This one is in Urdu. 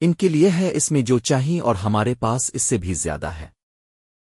ان کے لیے ہے اس میں جو چاہیے اور ہمارے پاس اس سے بھی زیادہ ہے۔